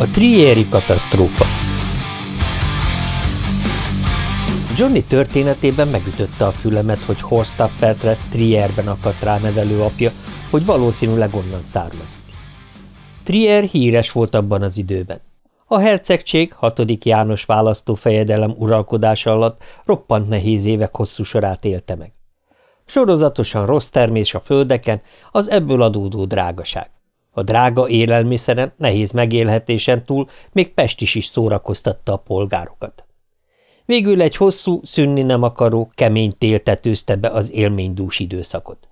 A Trieri katasztrófa Johnny történetében megütötte a fülemet, hogy Horst Tappertre Trierben akadt rá nevelő apja, hogy valószínűleg onnan származik. Trier híres volt abban az időben. A hercegség hatodik János választófejedelem uralkodása alatt roppant nehéz évek hosszú sorát élte meg. Sorozatosan rossz termés a földeken, az ebből adódó drágaság. A drága élelmiszeren, nehéz megélhetésen túl még Pestis is szórakoztatta a polgárokat. Végül egy hosszú, szünni nem akaró, kemény tél tetőzte be az élménydús időszakot.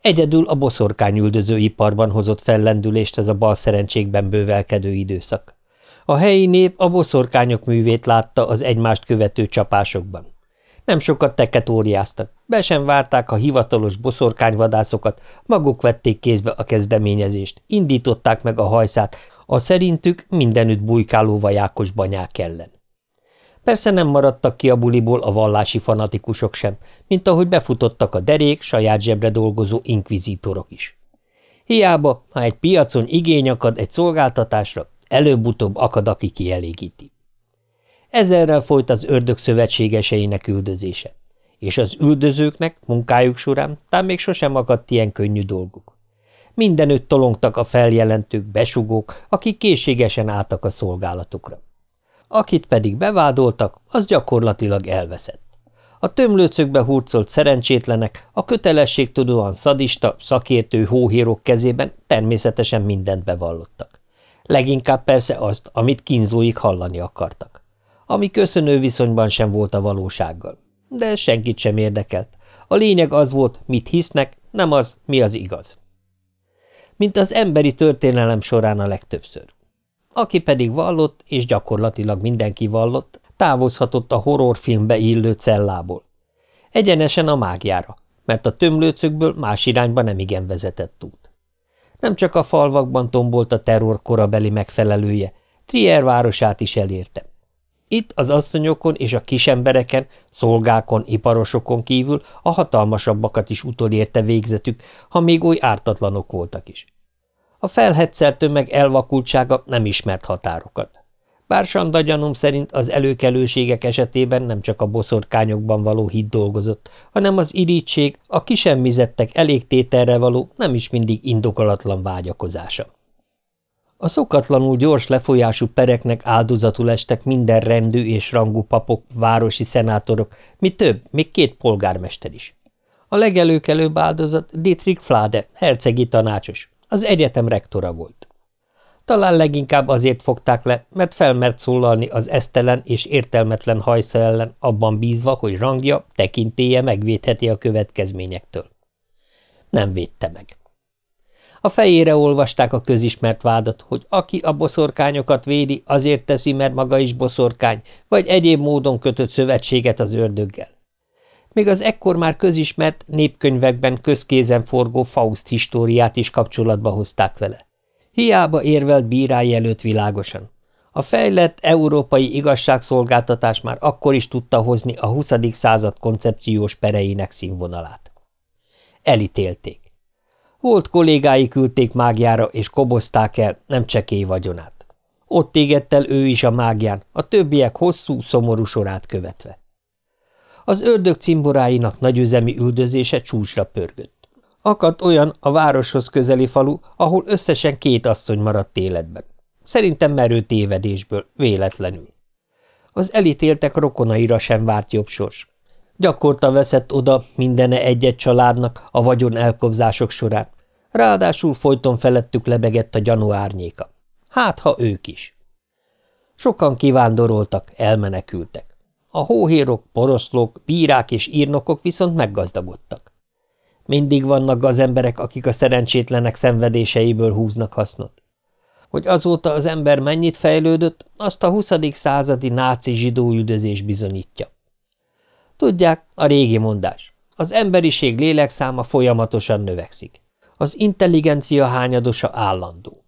Egyedül a boszorkányüldöző iparban hozott fellendülést ez a bal szerencsékben bővelkedő időszak. A helyi nép a boszorkányok művét látta az egymást követő csapásokban. Nem sokat teketóriáztak, be sem várták a hivatalos boszorkányvadászokat, maguk vették kézbe a kezdeményezést, indították meg a hajszát a szerintük mindenütt bujkáló vajákos banyák ellen. Persze nem maradtak ki a buliból a vallási fanatikusok sem, mint ahogy befutottak a derék, saját zsebre dolgozó inkvizítorok is. Hiába, ha egy piacon igény akad egy szolgáltatásra, előbb-utóbb akad, aki kielégíti. Ezerrel folyt az ördög szövetségeseinek üldözése, és az üldözőknek munkájuk során tám még sosem akadt ilyen könnyű dolguk. Mindenütt tolongtak a feljelentők, besugók, akik készségesen álltak a szolgálatukra. Akit pedig bevádoltak, az gyakorlatilag elveszett. A tömlőcökbe hurcolt szerencsétlenek a kötelességtudóan szadista, szakértő hóhérok kezében természetesen mindent bevallottak. Leginkább persze azt, amit kínzóik hallani akartak. Ami köszönő viszonyban sem volt a valósággal. De senkit sem érdekelt. A lényeg az volt, mit hisznek, nem az, mi az igaz. Mint az emberi történelem során a legtöbbször. Aki pedig vallott, és gyakorlatilag mindenki vallott, távozhatott a horrorfilmbe illő cellából. Egyenesen a mágiára, mert a tömlőcökből más irányba nem igen vezetett út. Nem csak a falvakban tombolt a terror korabeli megfelelője, Trier városát is elérte. Itt az asszonyokon és a kisembereken, szolgákon, iparosokon kívül a hatalmasabbakat is utolérte végzetük, ha még oly ártatlanok voltak is. A felhetszer tömeg elvakultsága nem ismert határokat. Bár Sanda gyanúm szerint az előkelőségek esetében nem csak a boszorkányokban való hit dolgozott, hanem az irítség, a kisemmizettek elég tételre való, nem is mindig indokolatlan vágyakozása. A szokatlanul gyors lefolyású pereknek áldozatul estek minden rendű és rangú papok, városi szenátorok, mi több, még két polgármester is. A legelőkelőbb áldozat Dietrich Flade, hercegi tanácsos, az egyetem rektora volt. Talán leginkább azért fogták le, mert felmert szólalni az esztelen és értelmetlen hajsza ellen, abban bízva, hogy rangja, tekintéje megvédheti a következményektől. Nem védte meg. A fejére olvasták a közismert vádat, hogy aki a boszorkányokat védi, azért teszi, mert maga is boszorkány, vagy egyéb módon kötött szövetséget az ördöggel. Még az ekkor már közismert népkönyvekben közkézen forgó Faust históriát is kapcsolatba hozták vele. Hiába érvelt bírái előtt világosan. A fejlett európai igazságszolgáltatás már akkor is tudta hozni a 20. század koncepciós pereinek színvonalát. Elítélték. Volt kollégái küldték mágiára, és kobozták el nem csekély vagyonát. Ott égett el ő is a mágián, a többiek hosszú, szomorú sorát követve. Az ördög cimboráinak nagyüzemi üldözése csúcsra pörgött. Akadt olyan a városhoz közeli falu, ahol összesen két asszony maradt életben. Szerintem merő tévedésből, véletlenül. Az elítéltek rokonaira sem várt jobb sors. Gyakorta veszett oda mindene egy-egy családnak a vagyon elkobzások során, ráadásul folyton felettük lebegett a gyanú árnyéka. Hát, ha ők is. Sokan kivándoroltak, elmenekültek. A hóhérok, poroszlók, bírák és írnokok viszont meggazdagodtak. Mindig vannak az emberek, akik a szerencsétlenek szenvedéseiből húznak hasznot. Hogy azóta az ember mennyit fejlődött, azt a 20. századi náci zsidó üldözés bizonyítja. Tudják, a régi mondás. Az emberiség lélekszáma folyamatosan növekszik. Az intelligencia hányadosa állandó.